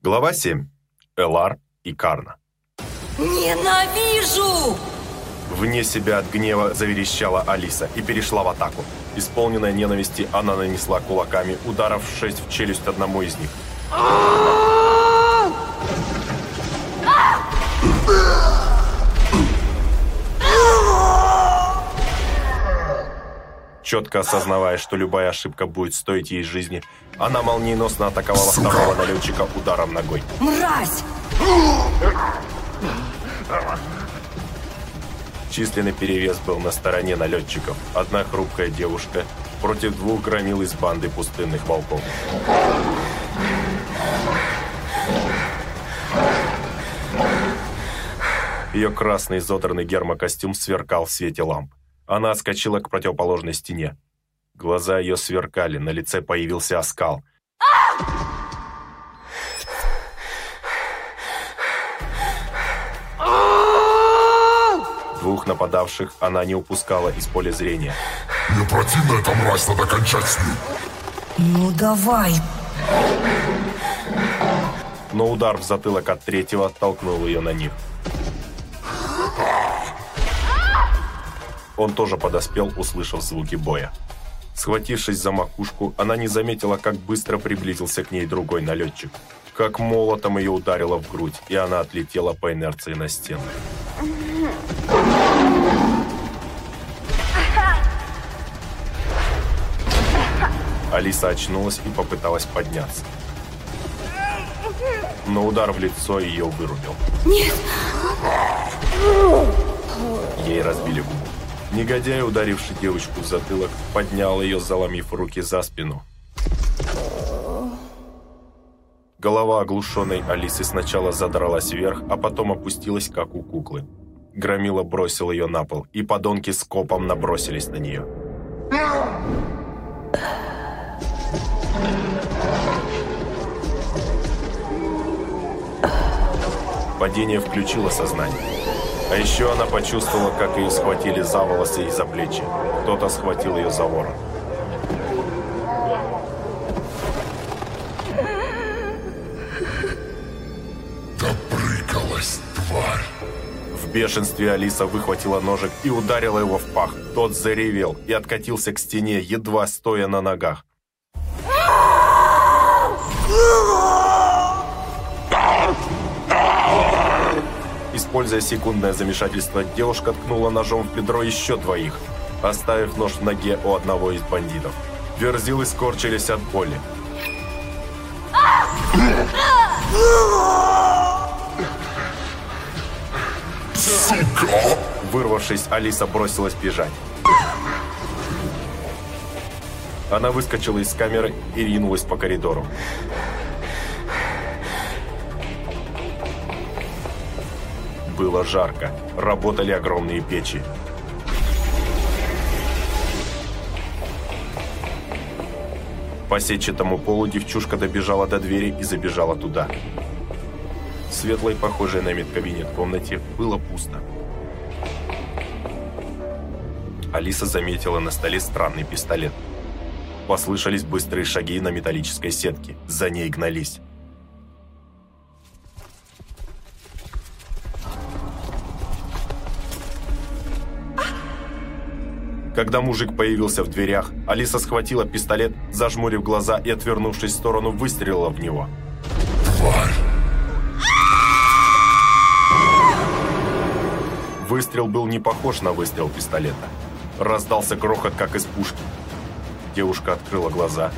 Глава 7. Элар и Карна. Ненавижу! Вне себя от гнева заверещала Алиса и перешла в атаку. Исполненная ненависти, она нанесла кулаками ударов шесть в челюсть одному из них. Четко осознавая, что любая ошибка будет стоить ей жизни, она молниеносно атаковала второго налетчика ударом ногой. Мразь! Численный перевес был на стороне налетчиков. Одна хрупкая девушка против двух громил из банды пустынных волков. Ее красный изодранный гермокостюм сверкал в свете ламп. Она отскочила к противоположной стене. Глаза ее сверкали, на лице появился оскал. Двух нападавших она не упускала из поля зрения. Мне противна эта мразь, надо кончать с ней. Ну давай! Но удар в затылок от третьего оттолкнул ее на них. Он тоже подоспел, услышав звуки боя. Схватившись за макушку, она не заметила, как быстро приблизился к ней другой налетчик. Как молотом ее ударило в грудь, и она отлетела по инерции на стену. Алиса очнулась и попыталась подняться. Но удар в лицо ее вырубил. Нет! Ей разбили губу. Негодяй, ударивший девочку в затылок, поднял ее, заломив руки за спину. Голова оглушенной Алисы сначала задралась вверх, а потом опустилась, как у куклы. Громила бросил ее на пол, и подонки с копом набросились на нее. Падение включило сознание. А еще она почувствовала, как ее схватили за волосы и за плечи. Кто-то схватил ее за ворот. Допрыгалась, тварь. В бешенстве Алиса выхватила ножик и ударила его в пах. Тот заревел и откатился к стене, едва стоя на ногах. Используя секундное замешательство, девушка ткнула ножом в бедро еще двоих, оставив нож в ноге у одного из бандитов. Верзилы скорчились от боли. Сука! Вырвавшись, Алиса бросилась бежать. Она выскочила из камеры и ринулась по коридору. Было жарко. Работали огромные печи. По сетчатому полу девчушка добежала до двери и забежала туда. В светлой, похожей на медкабинет комнате, было пусто. Алиса заметила на столе странный пистолет. Послышались быстрые шаги на металлической сетке. За ней гнались. Когда мужик появился в дверях, Алиса схватила пистолет, зажмурив глаза и, отвернувшись в сторону, выстрелила в него. Тварь! Выстрел был не похож на выстрел пистолета. Раздался грохот, как из пушки. Девушка открыла глаза.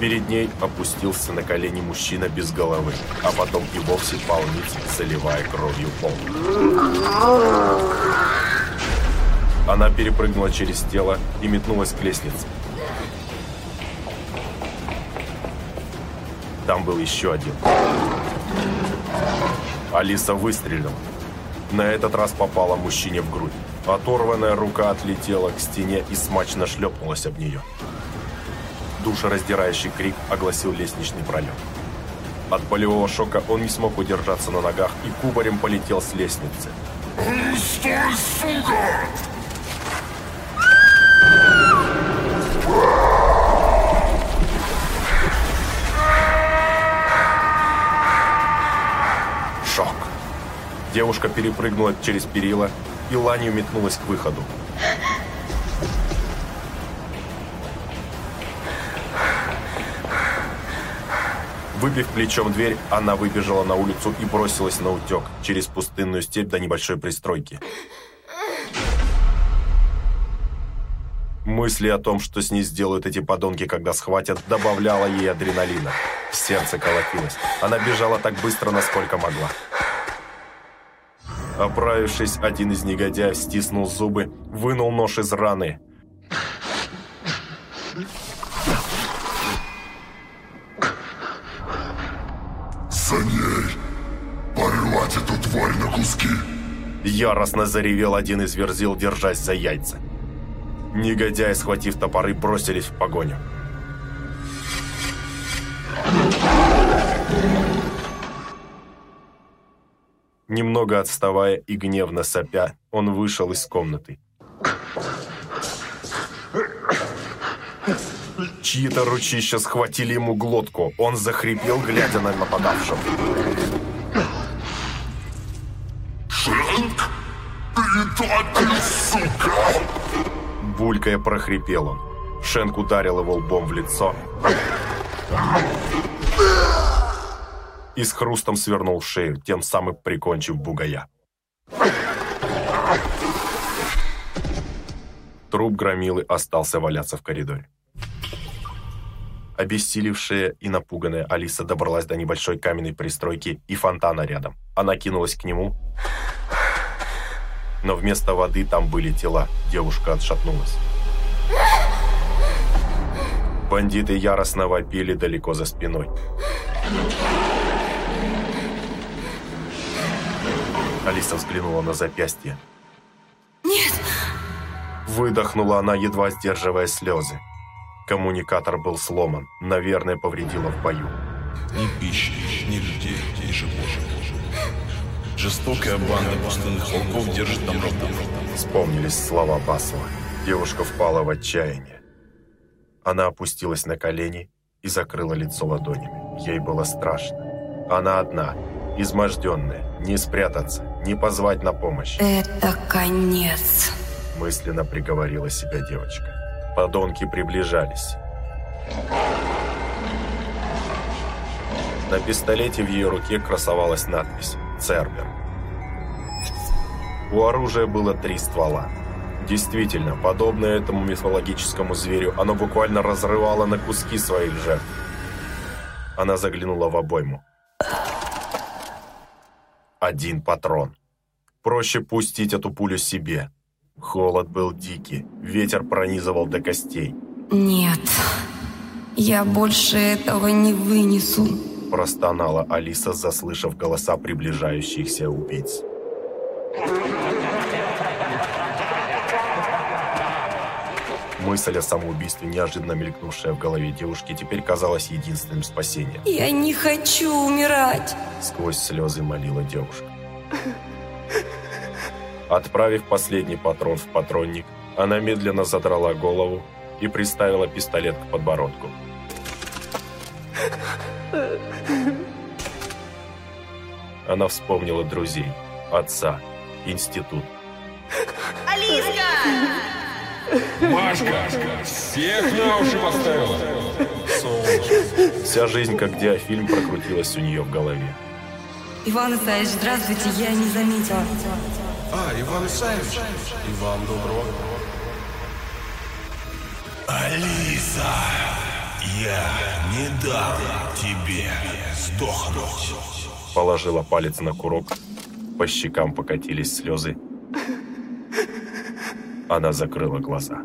Перед ней опустился на колени мужчина без головы, а потом и вовсе пал ниц, заливая кровью пол. Она перепрыгнула через тело и метнулась к лестнице. Там был еще один. Алиса выстрелила. На этот раз попала мужчине в грудь. Оторванная рука отлетела к стене и смачно шлепнулась об нее. Душераздирающий крик огласил лестничный пролет. От болевого шока он не смог удержаться на ногах и кубарем полетел с лестницы. Стой, сука! Девушка перепрыгнула через перила и ланью метнулась к выходу. Выбив плечом дверь, она выбежала на улицу и бросилась на утек через пустынную степь до небольшой пристройки. Мысли о том, что с ней сделают эти подонки, когда схватят, добавляла ей адреналина. Сердце колотилось. Она бежала так быстро, насколько могла. Оправившись, один из негодяев стиснул зубы, вынул нож из раны. За ней! Порвать эту тварь на куски! Яростно заревел один из верзил, держась за яйца. Негодяи, схватив топоры, бросились в погоню. Немного отставая и гневно сопя, он вышел из комнаты. Чьи-то ручища схватили ему глотку. Он захрипел, глядя на нападавшего. Шенк! Предатель, сука! Булькая прохрипел он. Шенк ударил его лбом в лицо. И с хрустом свернул шею, тем самым прикончив бугая. Труп громилы остался валяться в коридоре. Обессилевшая и напуганная Алиса добралась до небольшой каменной пристройки и фонтана рядом. Она кинулась к нему, но вместо воды там были тела. Девушка отшатнулась. Бандиты яростно вопили далеко за спиной. Алиса взглянула на запястье. Нет, Выдохнула она, едва сдерживая слезы. Коммуникатор был сломан, наверное, повредило в бою. Ни пищи, ни людей, ни животных. Жестокая банда пустынных волков держит там ровно. Вспомнились слова Басова. Девушка впала в отчаяние. Она опустилась на колени и закрыла лицо ладонями. Ей было страшно. Она одна, изможденная, не спрятаться, не позвать на помощь. это конец. мысленно приговорила себя девочка. Подонки приближались. На пистолете в ее руке красовалась надпись «Цербер». У оружия было три ствола. Действительно, подобное этому мифологическому зверю, оно буквально разрывало на куски своих жертв. Она заглянула в обойму. Один патрон. Проще пустить эту пулю себе. Холод был дикий, ветер пронизывал до костей. Нет, я больше этого не вынесу. Простонала Алиса, заслышав голоса приближающихся убийц. Мысль о самоубийстве, неожиданно мелькнувшая в голове девушки, теперь казалась единственным спасением. Я не хочу умирать. Сквозь слезы молила девушка. Отправив последний патрон в патронник, она медленно задрала голову и приставила пистолет к подбородку. Она вспомнила друзей, отца, институт. Машка, всех на уши поставила. Вся жизнь, как диафильм, прокрутилась у нее в голове. Иван Исаевич, здравствуйте, я не заметила. А, Иван Исаевич. И вам доброго. Алиса, я не дам тебе сдохнуть. Положила палец на курок, по щекам покатились слезы. Она закрыла глаза.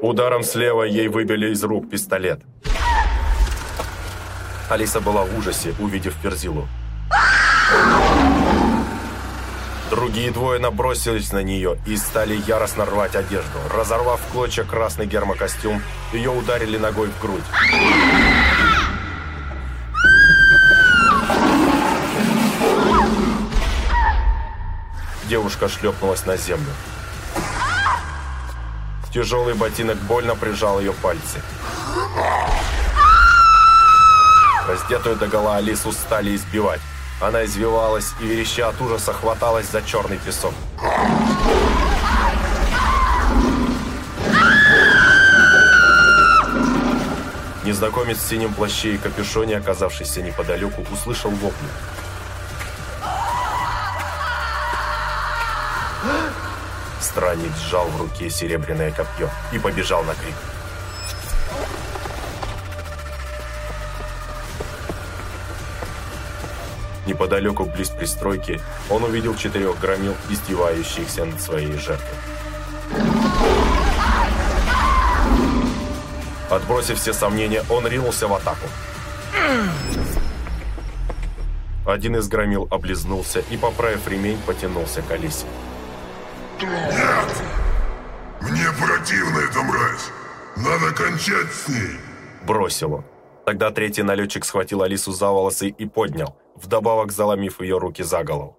Ударом слева ей выбили из рук пистолет. Алиса была в ужасе, увидев Ферзилу. Другие двое набросились на нее и стали яростно рвать одежду. Разорвав клочья красный гермокостюм, ее ударили ногой в грудь. Девушка шлепнулась на землю. Тяжелый ботинок больно прижал ее пальцы. Раздетую догола Алису стали избивать. Она извивалась и, вереща от ужаса, хваталась за черный песок. Незнакомец в синем плаще и капюшоне, оказавшийся неподалеку, услышал вопли. Странник сжал в руке серебряное копье и побежал на крик. Неподалеку, близ пристройки, он увидел четырех громил, издевающихся над своей жертвой. Отбросив все сомнения, он ринулся в атаку. Один из громил облизнулся и, поправив ремень, потянулся к Алисе. Нет! Мне противна эта мразь! Надо кончать с ней! Бросил он. Тогда третий налетчик схватил Алису за волосы и поднял, вдобавок заломив ее руки за голову.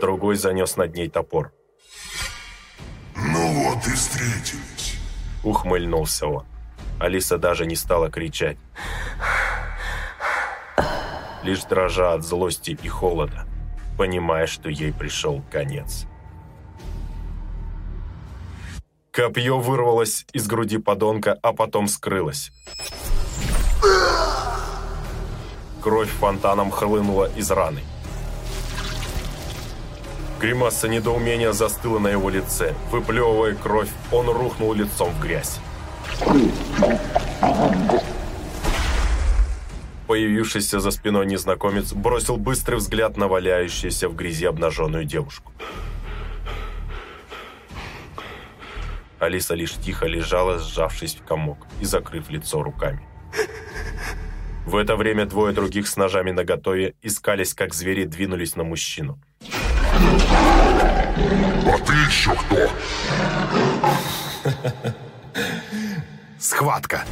Другой занес над ней топор. Ну вот и встретились. Ухмыльнулся он. Алиса даже не стала кричать. Лишь дрожа от злости и холода, понимая, что ей пришел конец. Копье вырвалось из груди подонка, а потом скрылось. Кровь фонтаном хлынула из раны. Гримаса недоумения застыла на его лице. Выплевывая кровь, он рухнул лицом в грязь. Появившийся за спиной незнакомец бросил быстрый взгляд на валяющуюся в грязи обнаженную девушку. Алиса лишь тихо лежала, сжавшись в комок и закрыв лицо руками. В это время двое других с ножами наготове искались, как звери двинулись на мужчину. А ты еще кто? Схватка!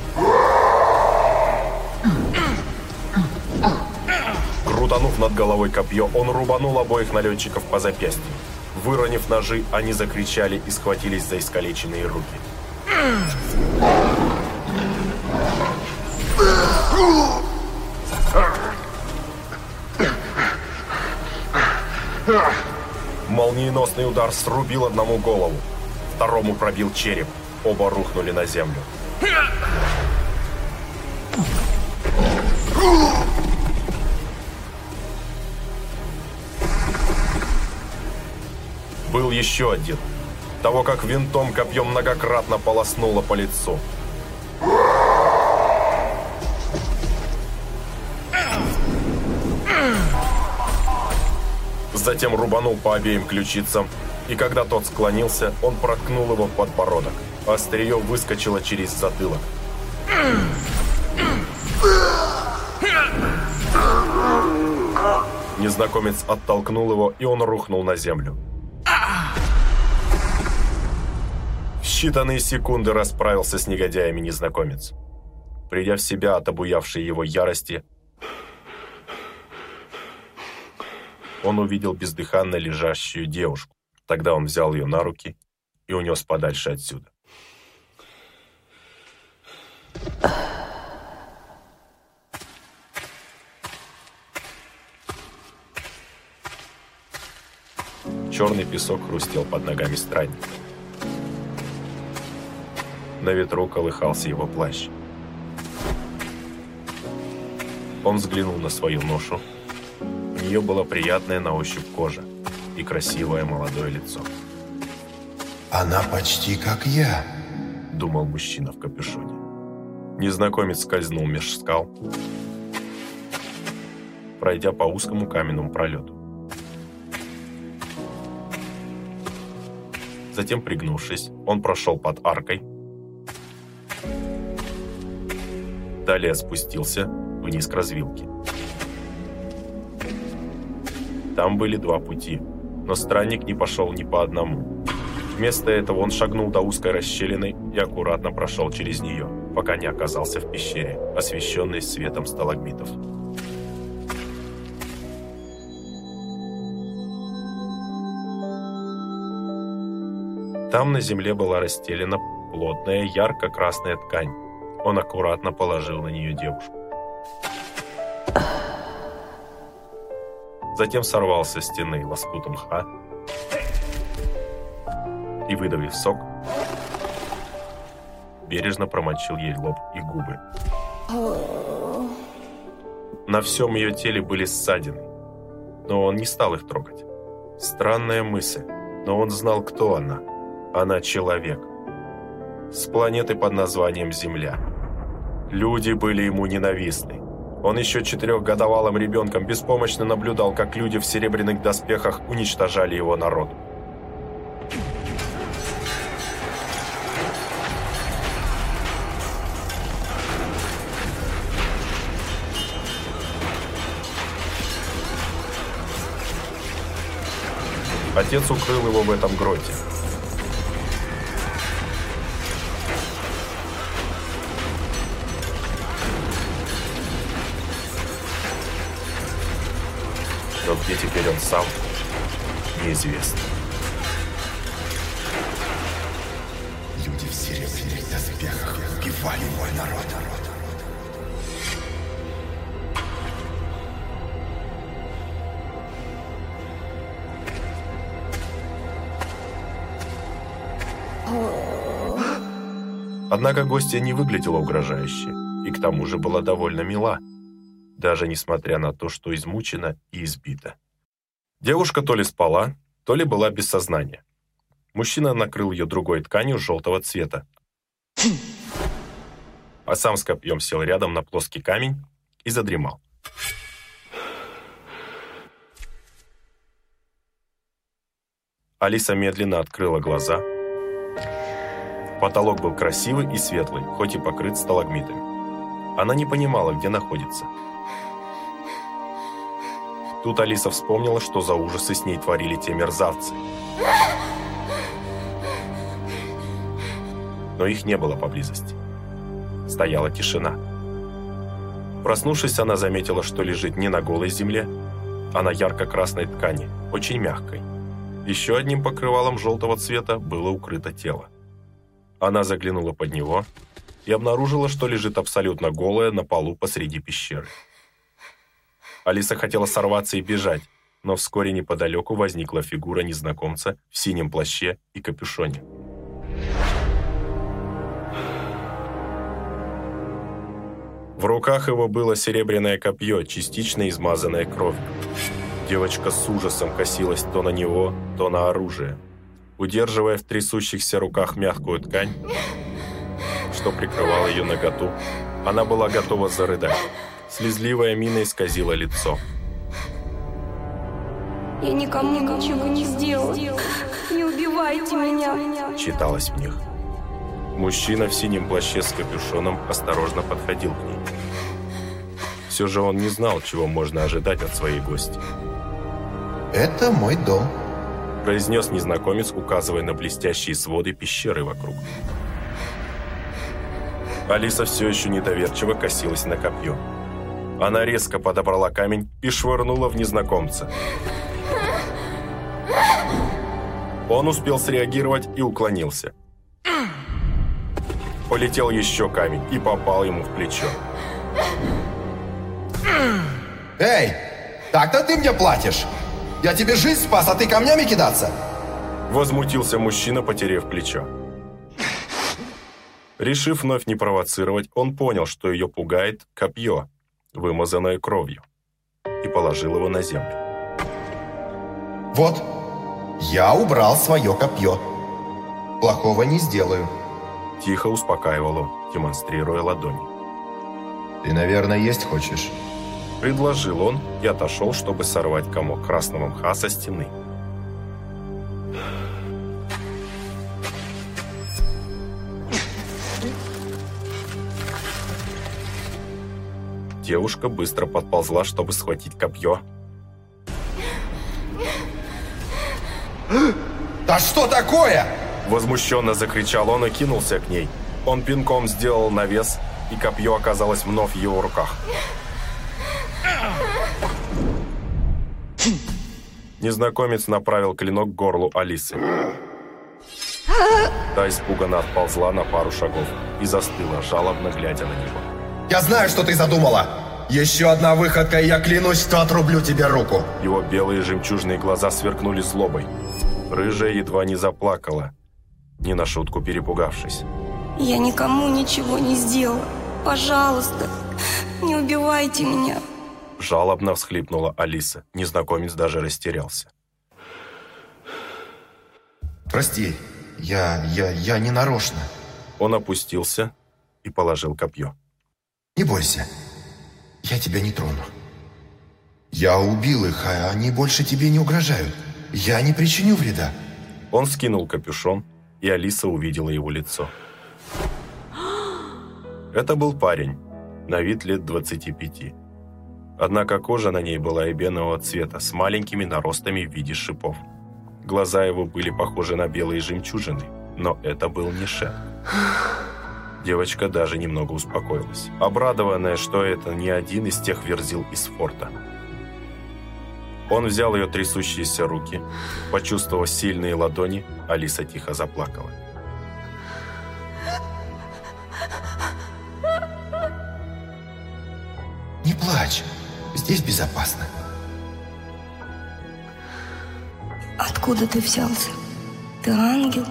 Крутанув над головой копье, он рубанул обоих налетчиков по запястью. Выронив ножи, они закричали и схватились за искалеченные руки. Молниеносный удар срубил одному голову, второму пробил череп. Оба рухнули на землю. Был еще один. Того, как винтом копьем многократно полоснуло по лицу. Затем рубанул по обеим ключицам, и когда тот склонился, он проткнул его в подбородок. Острие выскочило через затылок. Незнакомец оттолкнул его, и он рухнул на землю. Считанные секунды расправился с негодяями незнакомец. Придя в себя от обуявшей его ярости, он увидел бездыханно лежащую девушку. Тогда он взял ее на руки и унес подальше отсюда. Черный песок хрустел под ногами странника. На ветру колыхался его плащ. Он взглянул на свою ношу. У нее была приятная на ощупь кожа и красивое молодое лицо. Она почти как я. Думал мужчина в капюшоне. Незнакомец скользнул меж скал, пройдя по узкому каменному пролету. Затем, пригнувшись, он прошел под аркой, далее спустился вниз к развилке. Там были два пути, но странник не пошел ни по одному. Вместо этого он шагнул до узкой расщелины и аккуратно прошел через нее, пока не оказался в пещере, освещенной светом сталагмитов. Там на земле была расстелена плотная ярко-красная ткань, Он аккуратно положил на нее девушку. Затем сорвался с стены лоскут мха и, выдавив сок, бережно промочил ей лоб и губы. На всем ее теле были ссадины, но он не стал их трогать. Странная мысль, но он знал, кто она. Она человек. С планеты под названием Земля. Люди были ему ненавистны. Он еще четырехгодовалым ребенком беспомощно наблюдал, как люди в серебряных доспехах уничтожали его народ. Отец укрыл его в этом гроте. Сам, неизвестно. Люди в серебряных доспехах убивали мой народ. Однако гостья не выглядела угрожающе и к тому же была довольно мила, даже несмотря на то, что измучена и избита. Девушка то ли спала, то ли была без сознания. Мужчина накрыл ее другой тканью желтого цвета, а сам с копьем сел рядом на плоский камень и задремал. Алиса медленно открыла глаза. Потолок был красивый и светлый, хоть и покрыт сталагмитами. Она не понимала, где находится. Тут Алиса вспомнила, что за ужасы с ней творили те мерзавцы. Но их не было поблизости. Стояла тишина. Проснувшись, она заметила, что лежит не на голой земле, а на ярко-красной ткани, очень мягкой. Еще одним покрывалом желтого цвета было укрыто тело. Она заглянула под него и обнаружила, что лежит абсолютно голая на полу посреди пещеры. Алиса хотела сорваться и бежать, но вскоре неподалеку возникла фигура незнакомца в синем плаще и капюшоне. В руках его было серебряное копье, частично измазанное кровью. Девочка с ужасом косилась то на него, то на оружие. Удерживая в трясущихся руках мягкую ткань, что прикрывало ее наготу, она была готова зарыдать. Слезливая мина исказила лицо. Я никому ничего не сделал. Не убивайте меня. Читалось в них. Мужчина в синем плаще с капюшоном осторожно подходил к ней. Все же он не знал, чего можно ожидать от своей гости. Это мой дом. Произнес незнакомец, указывая на блестящие своды пещеры вокруг. Алиса все еще недоверчиво косилась на копье. Она резко подобрала камень и швырнула в незнакомца. Он успел среагировать и уклонился. Полетел еще камень и попал ему в плечо. Эй, так-то ты мне платишь? Я тебе жизнь спас, а ты камнями кидаться? Возмутился мужчина, потеряв плечо. Решив вновь не провоцировать, он понял, что ее пугает копье, вымазанное кровью, и положил его на землю. Вот, я убрал свое копье. Плохого не сделаю. Тихо успокаивал он, демонстрируя ладони. Ты, наверное, есть хочешь? Предложил он и отошел, чтобы сорвать комок красного мха со стены. Девушка быстро подползла, чтобы схватить копье. Да что такое? Возмущенно закричал он и кинулся к ней. Он пинком сделал навес, и копье оказалось вновь в его руках. Незнакомец направил клинок к горлу Алисы. Та испуганно отползла на пару шагов и застыла, жалобно глядя на него. Я знаю, что ты задумала. Еще одна выходка, и я клянусь, что отрублю тебе руку. Его белые жемчужные глаза сверкнули злобой. Рыжая едва не заплакала, не на шутку перепугавшись. Я никому ничего не сделала. Пожалуйста, не убивайте меня. Жалобно всхлипнула Алиса. Незнакомец даже растерялся. Прости, я, я, я не нарочно. Он опустился и положил копье. Не бойся, я тебя не трону. Я убил их, а они больше тебе не угрожают. Я не причиню вреда. Он скинул капюшон, и Алиса увидела его лицо. Это был парень, на вид лет 25. Однако кожа на ней была эбенового цвета, с маленькими наростами в виде шипов. Глаза его были похожи на белые жемчужины, но это был не Шен. Девочка даже немного успокоилась, обрадованная, что это не один из тех верзил из форта. Он взял ее трясущиеся руки. Почувствовав сильные ладони, Алиса тихо заплакала. Не плачь, здесь безопасно. Откуда ты взялся? Ты ангел?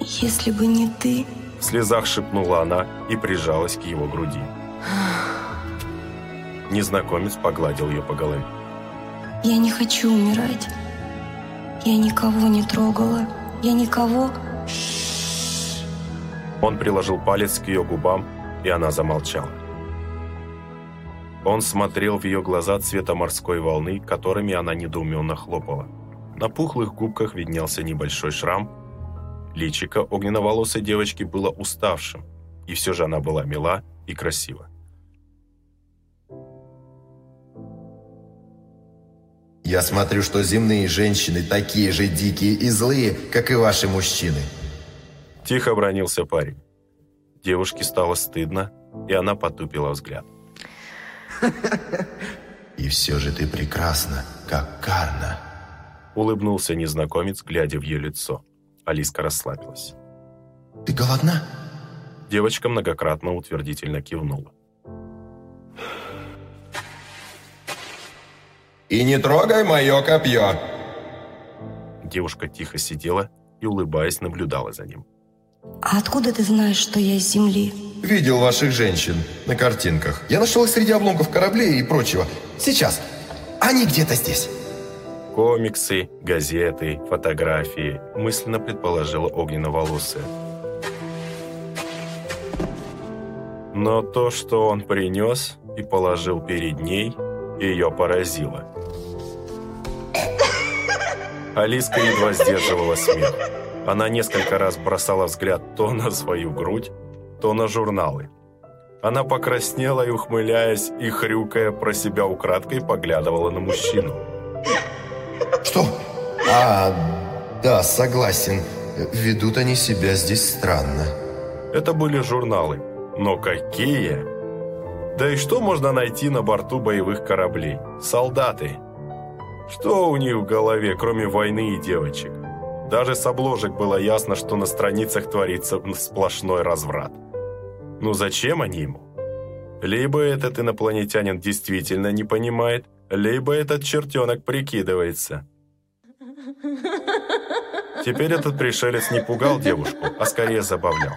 Если бы не ты... В слезах шепнула она и прижалась к его груди. Незнакомец погладил ее по голове. Я не хочу умирать. Я никого не трогала. Я никого... Он приложил палец к ее губам, и она замолчала. Он смотрел в ее глаза цвета морской волны, которыми она недоуменно хлопала. На пухлых губках виднелся небольшой шрам. Личико огненноволосой девочки было уставшим, и все же она была мила и красива. Я смотрю, что земные женщины такие же дикие и злые, как и ваши мужчины. Тихо бронился парень. Девушке стало стыдно, и она потупила взгляд. И все же ты прекрасна, как Карна. Улыбнулся незнакомец, глядя в ее лицо. Алиска расслабилась. Ты голодна? Девочка многократно утвердительно кивнула. И не трогай мое копье. Девушка тихо сидела и, улыбаясь, наблюдала за ним. А откуда ты знаешь, что я из земли? Видел ваших женщин на картинках. Я нашел их среди обломков кораблей и прочего. Сейчас. Они где-то здесь. Комиксы, газеты, фотографии, мысленно предположила огненно-волосая. Но то, что он принес и положил перед ней, ее поразило. Алиска едва сдерживала смех. Она несколько раз бросала взгляд то на свою грудь, то на журналы. Она покраснела и, ухмыляясь и хрюкая про себя украдкой, поглядывала на мужчину. Что? А, да, согласен. Ведут они себя здесь странно. Это были журналы. Но какие? Да и что можно найти на борту боевых кораблей? Солдаты. Что у них в голове, кроме войны и девочек? Даже с обложек было ясно, что на страницах творится сплошной разврат. Ну зачем они ему? Либо этот инопланетянин действительно не понимает, либо этот чертенок прикидывается. Теперь этот пришелец не пугал девушку, а скорее забавлял.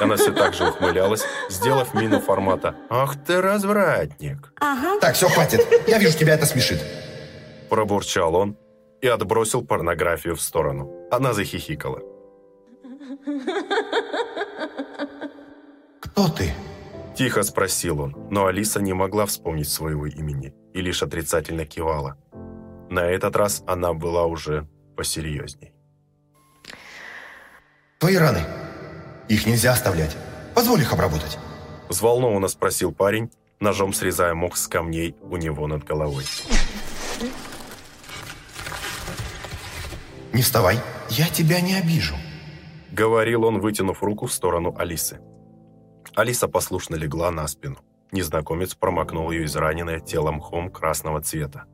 Она все так же ухмылялась, сделав мину формата «Ах ты развратник!» Ага. Так, все, хватит. Я вижу, тебя это смешит. Пробурчал он и отбросил порнографию в сторону. Она захихикала. Кто ты? Тихо спросил он, но Алиса не могла вспомнить своего имени и лишь отрицательно кивала. На этот раз она была уже посерьезней. Твои раны. Их нельзя оставлять. Позволь их обработать. Взволнованно спросил парень, ножом срезая мох с камней у него над головой. Не вставай. Я тебя не обижу. Говорил он, вытянув руку в сторону Алисы. Алиса послушно легла на спину. Незнакомец промокнул ее израненное тело мхом красного цвета.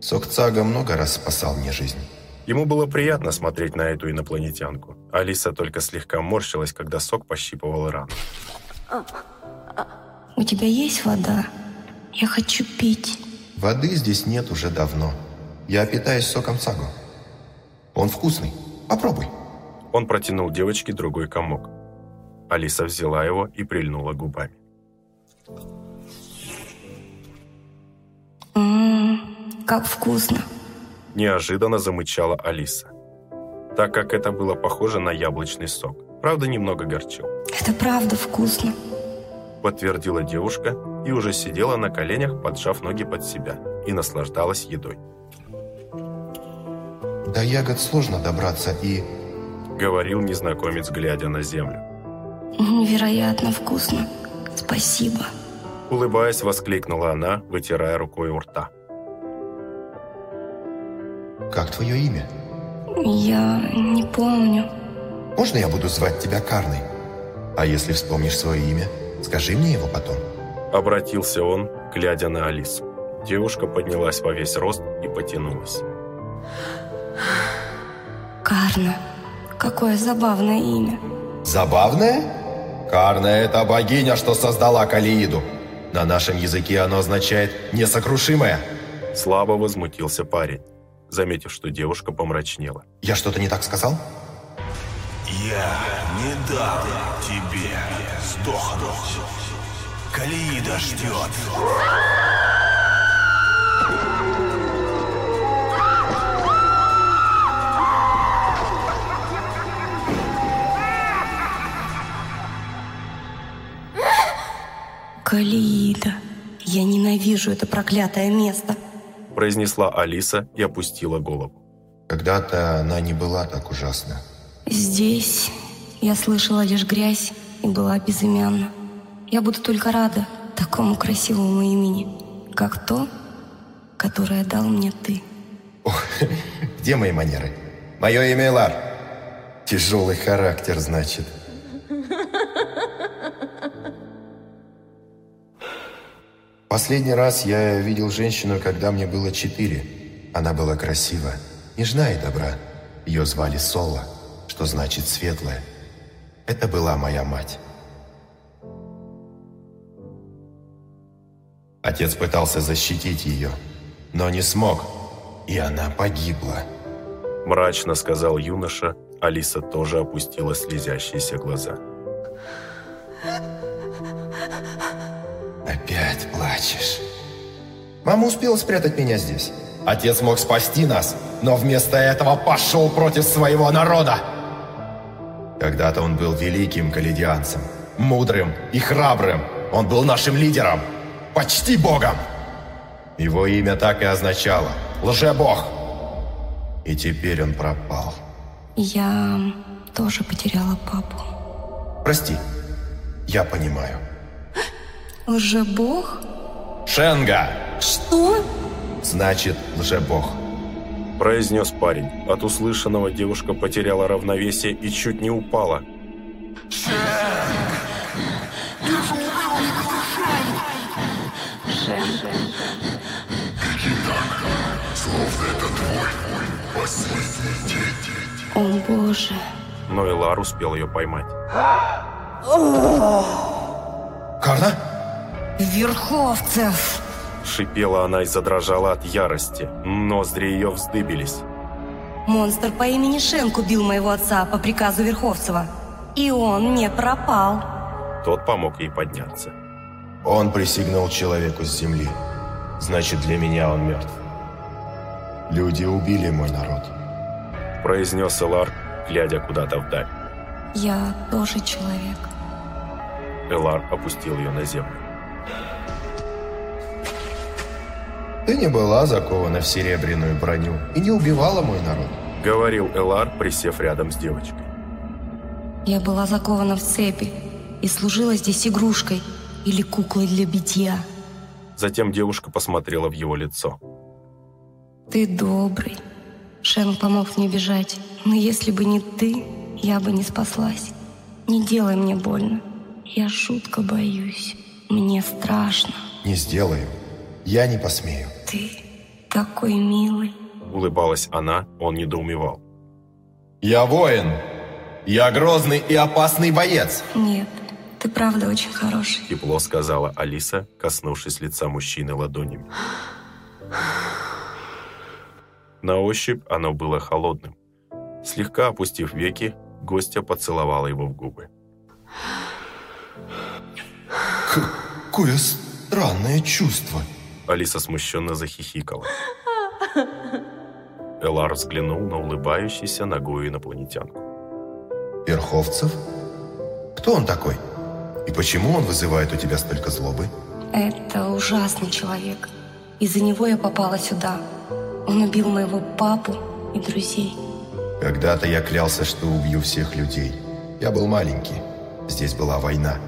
Сокцага много раз спасал мне жизнь. Ему было приятно смотреть на эту инопланетянку. Алиса только слегка морщилась, когда сок пощипывал рану. У тебя есть вода? Я хочу пить. Воды здесь нет уже давно. Я питаюсь соком цагу. Он вкусный. Попробуй. Он протянул девочке другой комок. Алиса взяла его и прильнула губами. Ммм, как вкусно. Неожиданно замычала Алиса, так как это было похоже на яблочный сок. Правда, немного горчил. Это правда вкусно. Подтвердила девушка и уже сидела на коленях, поджав ноги под себя, и наслаждалась едой. До ягод сложно добраться и... Говорил незнакомец, глядя на землю. Невероятно вкусно. Спасибо. Улыбаясь, воскликнула она, вытирая рукой у рта. Как твое имя? Я не помню. Можно я буду звать тебя Карной? А если вспомнишь свое имя, скажи мне его потом. Обратился он, глядя на Алису. Девушка поднялась во весь рост и потянулась. Карна. Какое забавное имя. Забавное? Карна – это богиня, что создала Калииду. На нашем языке оно означает «несокрушимая». Слабо возмутился парень, заметив, что девушка помрачнела. Я что-то не так сказал? Я не дам тебе сдохнуть. Калида ждет. Калиида. Я ненавижу это проклятое место. Произнесла Алиса и опустила голову. Когда-то она не была так ужасна. Здесь я слышала лишь грязь и была безымянна. Я буду только рада такому красивому имени, как то, которое дал мне ты. Ох, где мои манеры? Мое имя Элар. Тяжелый характер, значит. Последний раз я видел женщину, когда мне было четыре. Она была красива, нежна и добра. Ее звали Соло, что значит «светлая». Это была моя мать. Отец пытался защитить ее, но не смог, и она погибла. Мрачно сказал юноша, Алиса тоже опустила слезящиеся глаза. Опять плачешь. Мама успела спрятать меня здесь. Отец мог спасти нас, но вместо этого пошел против своего народа. Когда-то он был великим каледианцем, мудрым и храбрым. Он был нашим лидером, почти богом. Его имя так и означало «Лжебог». И теперь он пропал. Я тоже потеряла папу. Прости, я понимаю. Лжебог? Шенга! Что? Значит, лжебог. Произнес парень. От услышанного девушка потеряла равновесие и чуть не упала. Словно это твой последний день. О боже. Но Элар успел ее поймать. Карна? Верховцев! Шипела она и задрожала от ярости. Ноздри ее вздыбились. Монстр по имени Шенк убил моего отца по приказу Верховцева. И он не пропал. Тот помог ей подняться. Он присягнул человеку с земли. Значит, для меня он мертв. Люди убили мой народ. Произнес Элар, глядя куда-то вдаль. Я тоже человек. Элар опустил ее на землю. Ты не была закована в серебряную броню и не убивала мой народ. Говорил Элар, присев рядом с девочкой. Я была закована в цепи и служила здесь игрушкой или куклой для битья. Затем девушка посмотрела в его лицо. Ты добрый. Шен помог мне бежать, но если бы не ты, я бы не спаслась. Не делай мне больно. Я жутко боюсь. Мне страшно. Не сделаю. Я не посмею. Ты такой милый. Улыбалась она, он недоумевал. Я воин. Я грозный и опасный боец. Нет, ты правда очень хороший. Тепло сказала Алиса, коснувшись лица мужчины ладонями. На ощупь оно было холодным. Слегка опустив веки, гостья поцеловала его в губы. Какое странное чувство. Алиса смущенно захихикала. Элар взглянул на улыбающуюся ногую инопланетянку. Верховцев? Кто он такой? И почему он вызывает у тебя столько злобы? Это ужасный человек. Из-за него я попала сюда. Он убил моего папу и друзей. Когда-то я клялся, что убью всех людей. Я был маленький. Здесь была война.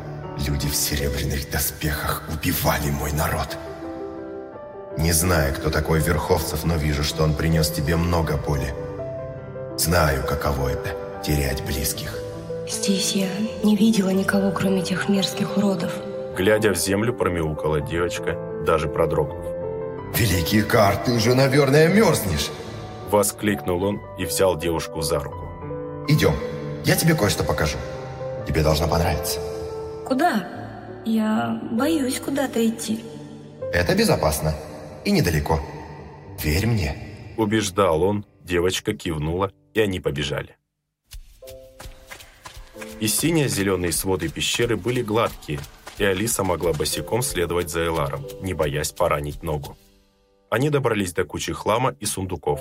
Люди в серебряных доспехах убивали мой народ. Не знаю, кто такой Верховцев, но вижу, что он принес тебе много боли. Знаю, каково это – терять близких. Здесь я не видела никого, кроме тех мерзких уродов. Глядя в землю, промяукала девочка, даже продрогнув. Великий Кар, ты уже, наверное, мерзнешь. Воскликнул он и взял девушку за руку. Идем, я тебе кое-что покажу. Тебе должно понравиться. Куда? Я боюсь куда-то идти. Это безопасно и недалеко. Верь мне. Убеждал он, девочка кивнула, и они побежали. И сине-зеленые своды пещеры были гладкие, и Алиса могла босиком следовать за Эларом, не боясь поранить ногу. Они добрались до кучи хлама и сундуков.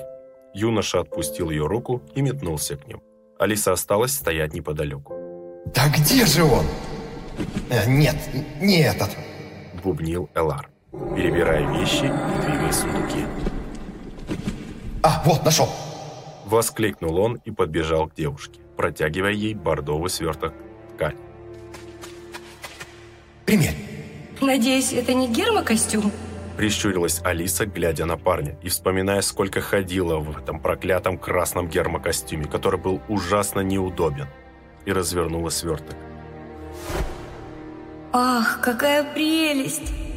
Юноша отпустил ее руку и метнулся к ним. Алиса осталась стоять неподалеку. Да где же он? Э, нет, не этот. Бубнил Элар, перебирая вещи и двигая сундуки. А, вот, нашел. Воскликнул он и подбежал к девушке, протягивая ей бордовый сверток ткань. Примерь. Надеюсь, это не гермокостюм? Прищурилась Алиса, глядя на парня и вспоминая, сколько ходила в этом проклятом красном гермокостюме, который был ужасно неудобен, и развернула сверток. Ах, какая прелесть!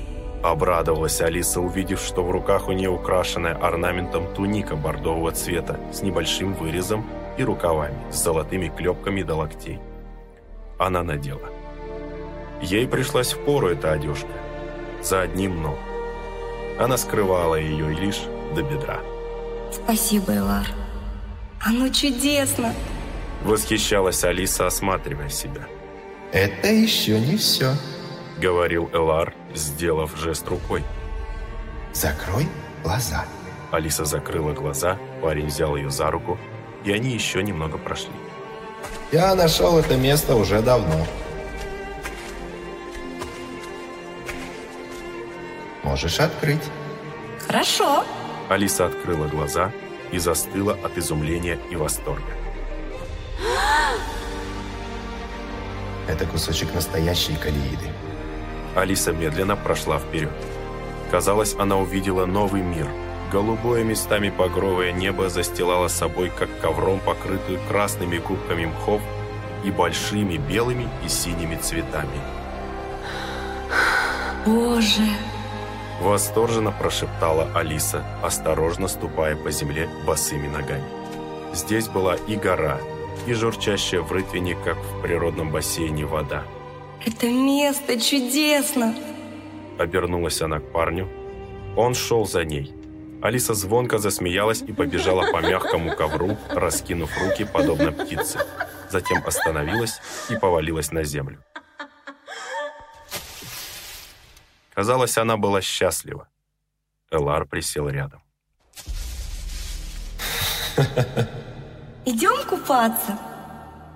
Обрадовалась Алиса, увидев, что в руках у нее украшенная орнаментом туника бордового цвета с небольшим вырезом и рукавами с золотыми клепками до локтей. Она надела. Ей пришлась в пору эта одежка, за одним «но». Она скрывала ее лишь до бедра. Спасибо, Элар. Оно чудесно! Восхищалась Алиса, осматривая себя. Это еще не все. Говорил Элар, сделав жест рукой. Закрой глаза. Алиса закрыла глаза, парень взял ее за руку, и они еще немного прошли. Я нашел это место уже давно. Можешь открыть. Хорошо. Алиса открыла глаза и застыла от изумления и восторга. Это кусочек настоящей Калииды. Алиса медленно прошла вперед. Казалось, она увидела новый мир. Голубое местами погровое небо застилало собой, как ковром, покрытую красными кубками мхов и большими белыми и синими цветами. Боже! Восторженно прошептала Алиса, осторожно ступая по земле босыми ногами. Здесь была и гора, и журчащая в рытвине, как в природном бассейне, вода. Это место чудесно! Обернулась она к парню. Он шел за ней. Алиса звонко засмеялась и побежала по мягкому ковру, раскинув руки, подобно птице. Затем остановилась и повалилась на землю. Казалось, она была счастлива. Элар присел рядом. Идем купаться?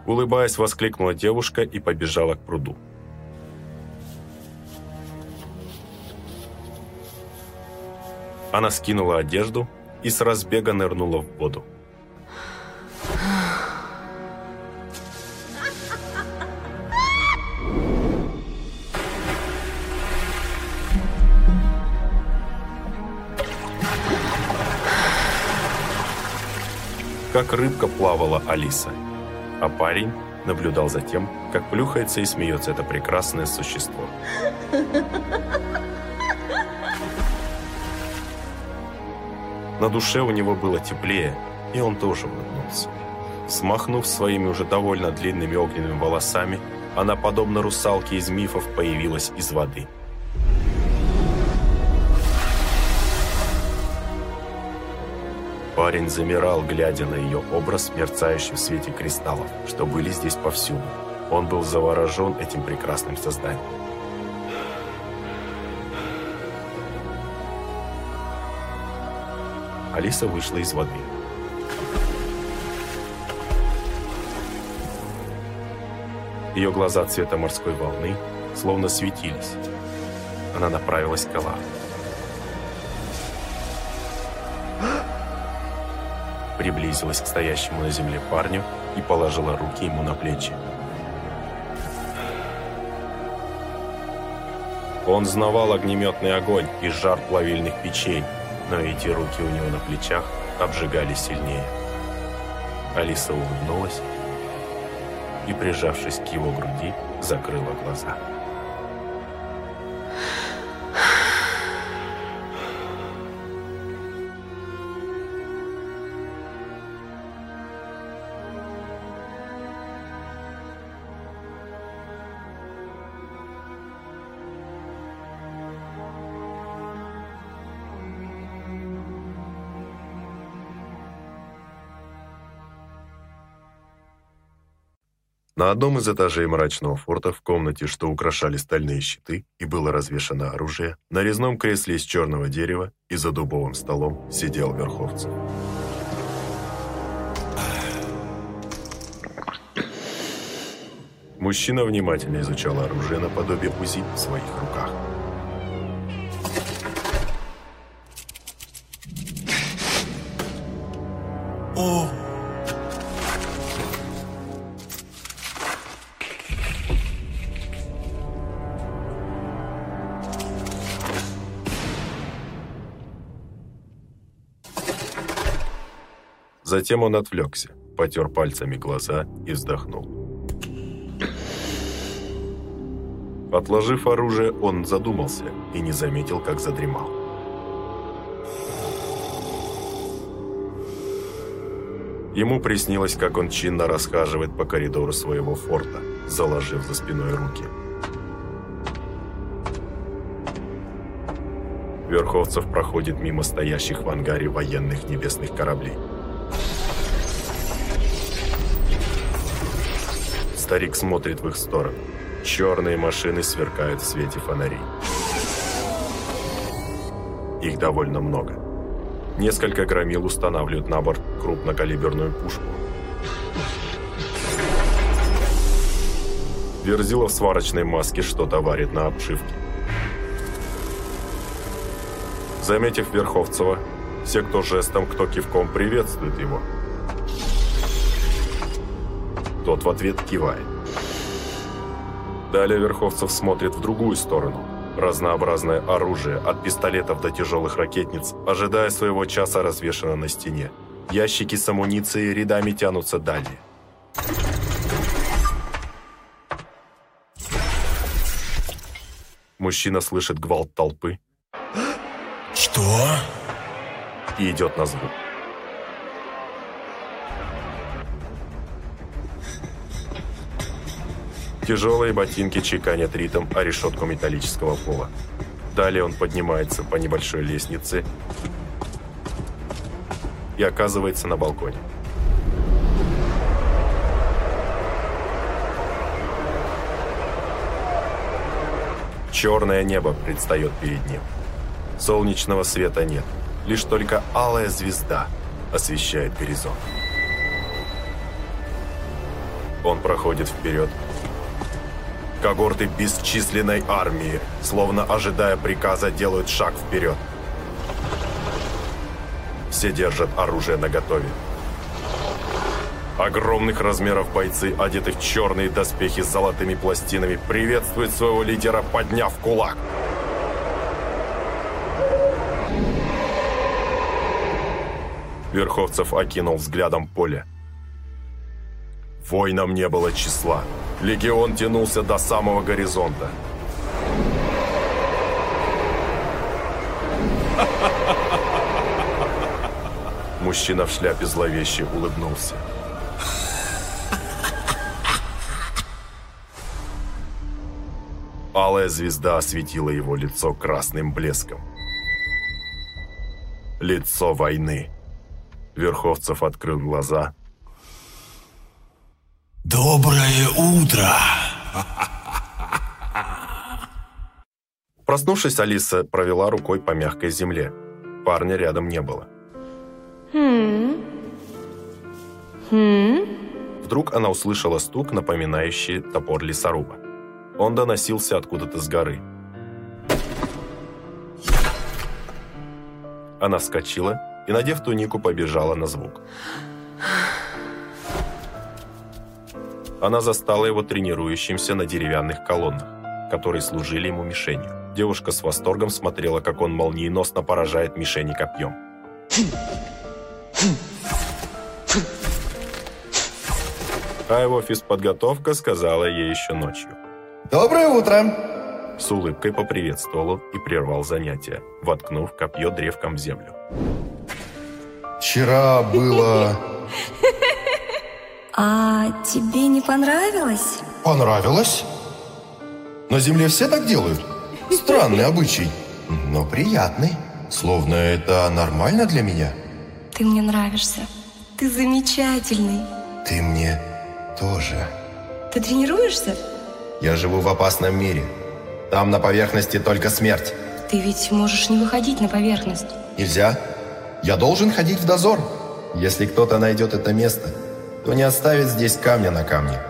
Улыбаясь, воскликнула девушка и побежала к пруду. Она скинула одежду и с разбега нырнула в воду. Как рыбка плавала Алиса, а парень наблюдал за тем, как плюхается и смеется это прекрасное существо. На душе у него было теплее, и он тоже улыбнулся. Смахнув своими уже довольно длинными огненными волосами, она, подобно русалке из мифов, появилась из воды. Парень замирал, глядя на ее образ, мерцающий в свете кристаллов, что были здесь повсюду. Он был заворожен этим прекрасным созданием. Алиса вышла из воды. Ее глаза цвета морской волны словно светились. Она направилась к Аллаху. Приблизилась к стоящему на земле парню и положила руки ему на плечи. Он знавал огнеметный огонь и жар плавильных печей, но эти руки у него на плечах обжигали сильнее. Алиса улыбнулась и, прижавшись к его груди, закрыла глаза. На одном из этажей мрачного форта в комнате, что украшали стальные щиты и было развешано оружие, на резном кресле из черного дерева и за дубовым столом сидел Верховцев. Мужчина внимательно изучал оружие наподобие УЗИ в своих руках. Затем он отвлекся, потер пальцами глаза и вздохнул. Отложив оружие, он задумался и не заметил, как задремал. Ему приснилось, как он чинно расхаживает по коридору своего форта, заложив за спиной руки. Верховцев проходит мимо стоящих в ангаре военных небесных кораблей. Старик смотрит в их сторону. Черные машины сверкают в свете фонарей. Их довольно много. Несколько громил устанавливают на борт крупнокалиберную пушку. Верзила в сварочной маске что-то варит на обшивке. Заметив Верховцева, все, кто жестом, кто кивком приветствует его – тот в ответ кивает. Далее Верховцев смотрит в другую сторону. Разнообразное оружие, от пистолетов до тяжелых ракетниц, ожидая своего часа, развешано на стене. Ящики с амуницией рядами тянутся далее. Мужчина слышит гвалт толпы. что? И идет на звук. Тяжелые ботинки чеканят ритм о решетку металлического пола. Далее он поднимается по небольшой лестнице и оказывается на балконе. Черное небо предстает перед ним. Солнечного света нет, лишь только алая звезда освещает горизонт. Он проходит вперед, Когорты бесчисленной армии, словно ожидая приказа, делают шаг вперед. Все держат оружие наготове. Огромных размеров бойцы, одетых в черные доспехи с золотыми пластинами, приветствуют своего лидера, подняв кулак. Верховцев окинул взглядом поле. Воинам не было числа. Легион тянулся до самого горизонта. Мужчина в шляпе зловеще улыбнулся. Алая звезда осветила его лицо красным блеском. Лицо войны. Верховцев открыл глаза. Доброе утро! Проснувшись, Алиса провела рукой по мягкой земле. Парня рядом не было. Вдруг она услышала стук, напоминающий топор лесоруба. Он доносился откуда-то с горы. Она вскочила и, надев тунику, побежала на звук. Она застала его тренирующимся на деревянных колоннах, которые служили ему мишенью. Девушка с восторгом смотрела, как он молниеносно поражает мишени копьем. А его физподготовка сказала ей еще ночью. Доброе утро! С улыбкой поприветствовал он и прервал занятие, воткнув копье древком в землю. Вчера было... А тебе не понравилось? Понравилось? На земле все так делают? Странный обычай, но приятный. Словно это нормально для меня. Ты мне нравишься. Ты замечательный. Ты мне тоже. Ты тренируешься? Я живу в опасном мире. Там на поверхности только смерть. Ты ведь можешь не выходить на поверхность. Нельзя. Я должен ходить в дозор. Если кто-то найдет это место, то не оставит здесь камня на камне.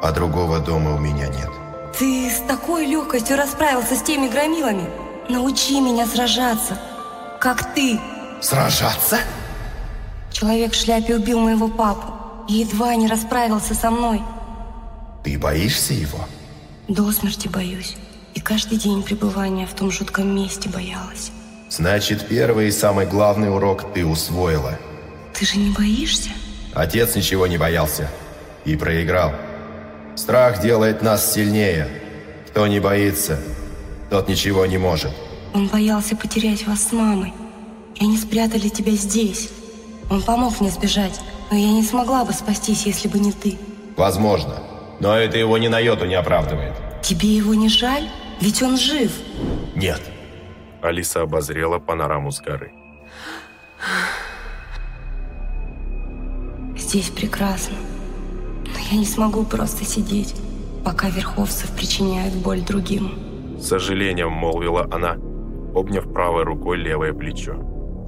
А другого дома у меня нет. Ты с такой легкостью расправился с теми громилами. Научи меня сражаться, как ты. Сражаться? Человек в шляпе убил моего папу и едва не расправился со мной. Ты боишься его? До смерти боюсь. И каждый день пребывания в том жутком месте боялась. Значит, первый и самый главный урок ты усвоила. Ты же не боишься? Отец ничего не боялся. И проиграл. Страх делает нас сильнее. Кто не боится, тот ничего не может. Он боялся потерять вас с мамой. И они спрятали тебя здесь. Он помог мне сбежать, но я не смогла бы спастись, если бы не ты. Возможно. Но это его ни на йоту не оправдывает. Тебе его не жаль? Ведь он жив. Нет. Алиса обозрела панораму с горы. Здесь прекрасно. Но я не смогу просто сидеть, пока Верховцев причиняет боль другим. С сожалением молвила она, обняв правой рукой левое плечо.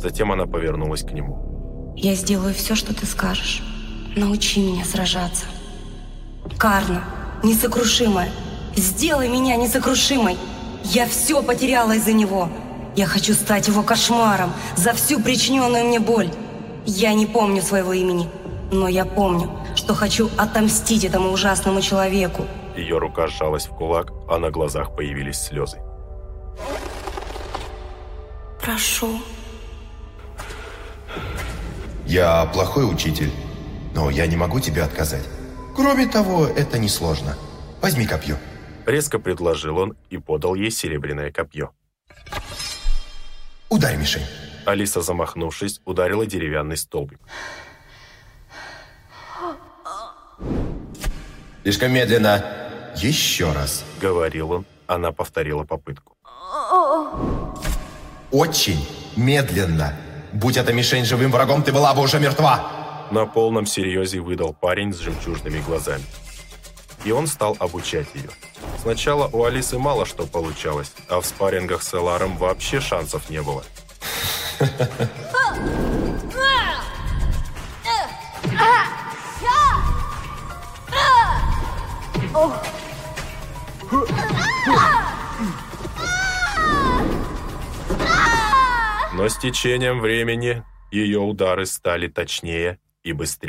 Затем она повернулась к нему. Я сделаю все, что ты скажешь. Научи меня сражаться. Карна, несокрушимая, сделай меня несокрушимой. Я все потеряла из-за него. Я хочу стать его кошмаром за всю причиненную мне боль. Я не помню своего имени, но я помню, что хочу отомстить этому ужасному человеку. Ее рука сжалась в кулак, а на глазах появились слезы. Прошу. Я плохой учитель, но я не могу тебе отказать. Кроме того, это несложно. Возьми копье. Резко предложил он и подал ей серебряное копье. Ударь мишень. Алиса, замахнувшись, ударила деревянный столбик. Слишком медленно. Еще раз. Говорил он, она повторила попытку. Очень медленно. Будь это мишень живым врагом, ты была бы уже мертва. На полном серьезе выдал парень с жемчужными глазами. И он стал обучать ее. Сначала у Алисы мало что получалось, а в спаррингах с Эларом вообще шансов не было. Но с течением времени ее удары стали точнее и быстрее.